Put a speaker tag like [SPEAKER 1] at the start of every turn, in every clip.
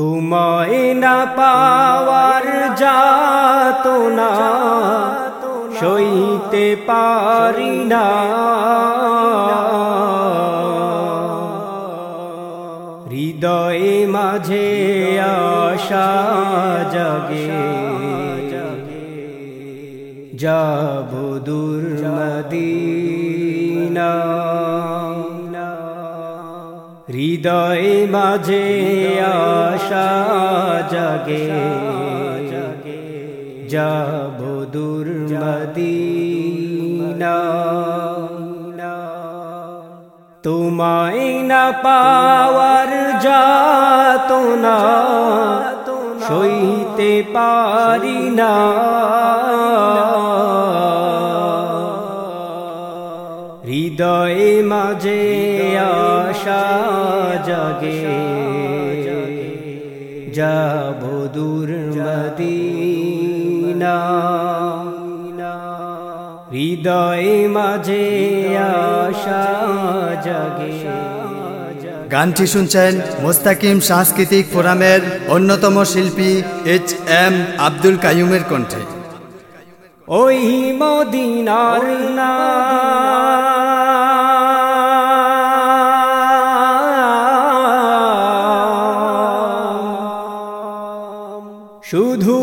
[SPEAKER 1] তোমায় না পাওয়ার যাত না সইতে পারি না। হৃদয়ে মাঝে আশা জাগে। যাব দূর মদিনা হৃদয়ে মাঝে আশা জাগে। যাব দূর মদিনা তোমায় না পাওয়ার যাত না। সইতে পারি না। হৃদয়ে মাঝে আশা জাগে। যাব দূর মদিনা। হৃদয়ে মাঝে আশা জাগে।
[SPEAKER 2] গানটি শুনছেন মোস্তাকিম সাংস্কৃতিক ফোরামের অন্যতম শিল্পী এইচ এম আব্দুল কাইয়ুমের কণ্ঠে।
[SPEAKER 1] ওই মদিনার না শুধু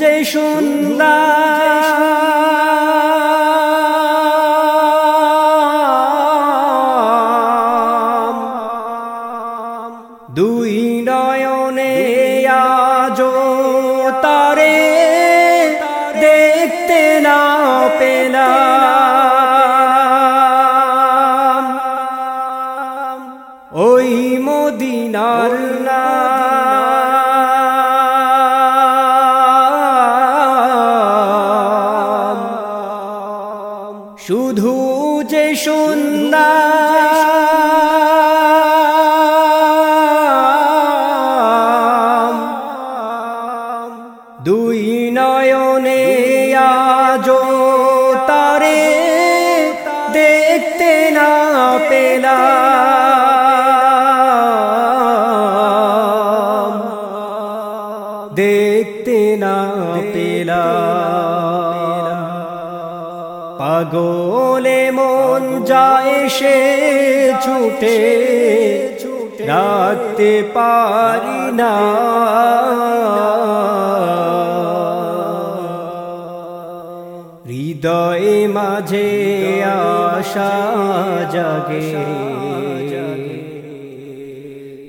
[SPEAKER 1] যে সুন্দর দুই নয়নে আজ তারে দেখতে না পেলাম। ওই মদিনার নাম পেলাম। দেখতে না পেলাম। পাগলে মন যায় সে ছুটে রাখতে পারি না। হৃদয়ে মাঝে আশা জাগে।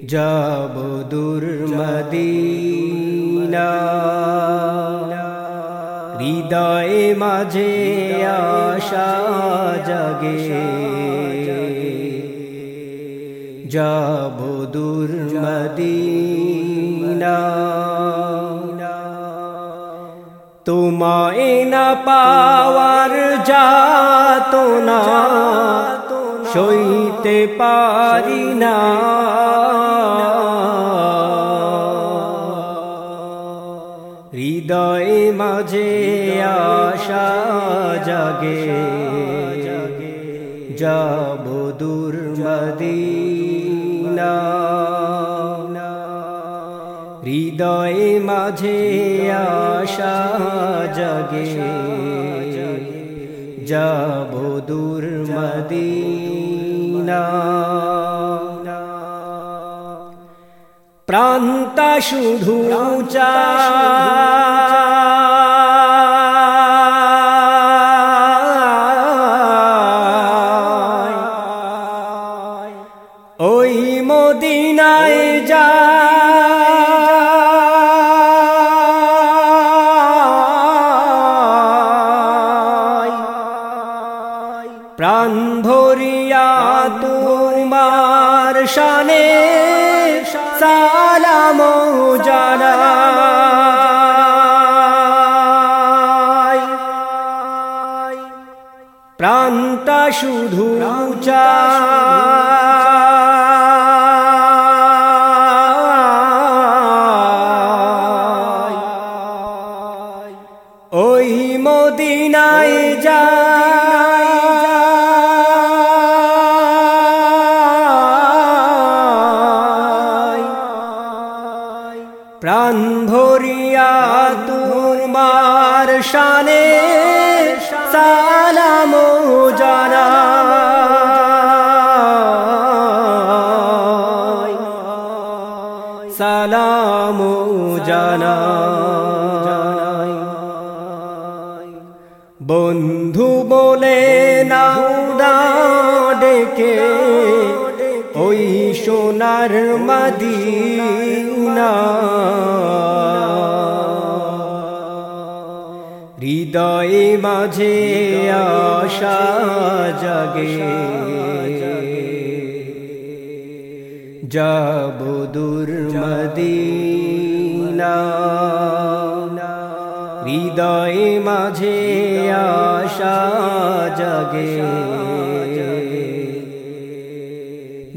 [SPEAKER 1] যাব দূর মদিনা। হৃদয়ে মাঝে আশা জাগে। যাব দূর মদিনা। তোমায় না পাওয়ার যাত না সইতে পারি না। হৃদয়ে মাঝে আশা জাগে, যাব দূর মদিনা হৃদয়ে মাঝে আশা জাগে। যাব দূর মদিনা। প্রান্তা শুধু চায় ওই মদিনায় যা। ভরিয়া তোমার শানে সালাম জানাই। প্রাণটা শুধু ওই মদিনায় যা শানে সালাম জানা। সালাম জানা। বন্ধু বলে নাও না ডেকে ওই সোনার মদিনা হৃদয়ে মাঝে আশা জাগে। যাব দূর মদিনা হৃদয়ে মাঝে আশা জাগে।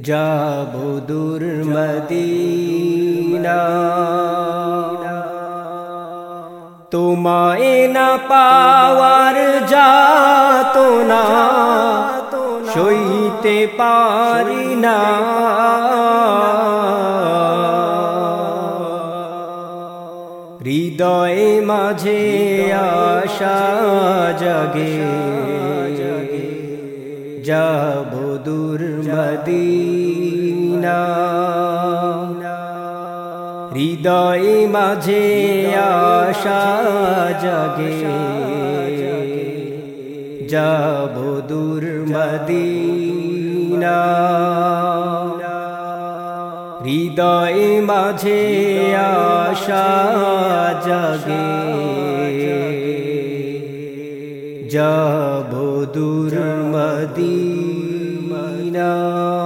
[SPEAKER 1] যাব দূর মদিনা তোমায় না পাওয়ার যাত না সইতে পারি না। হৃদয়ে মাঝে আশা জাগে, যাব দূর মদিনা হৃদয়ে মাঝে আশা জাগে। যাব দূর মদিনা। হৃদয়ে মাঝে আশা জাগে। যাব দূর মদিনা।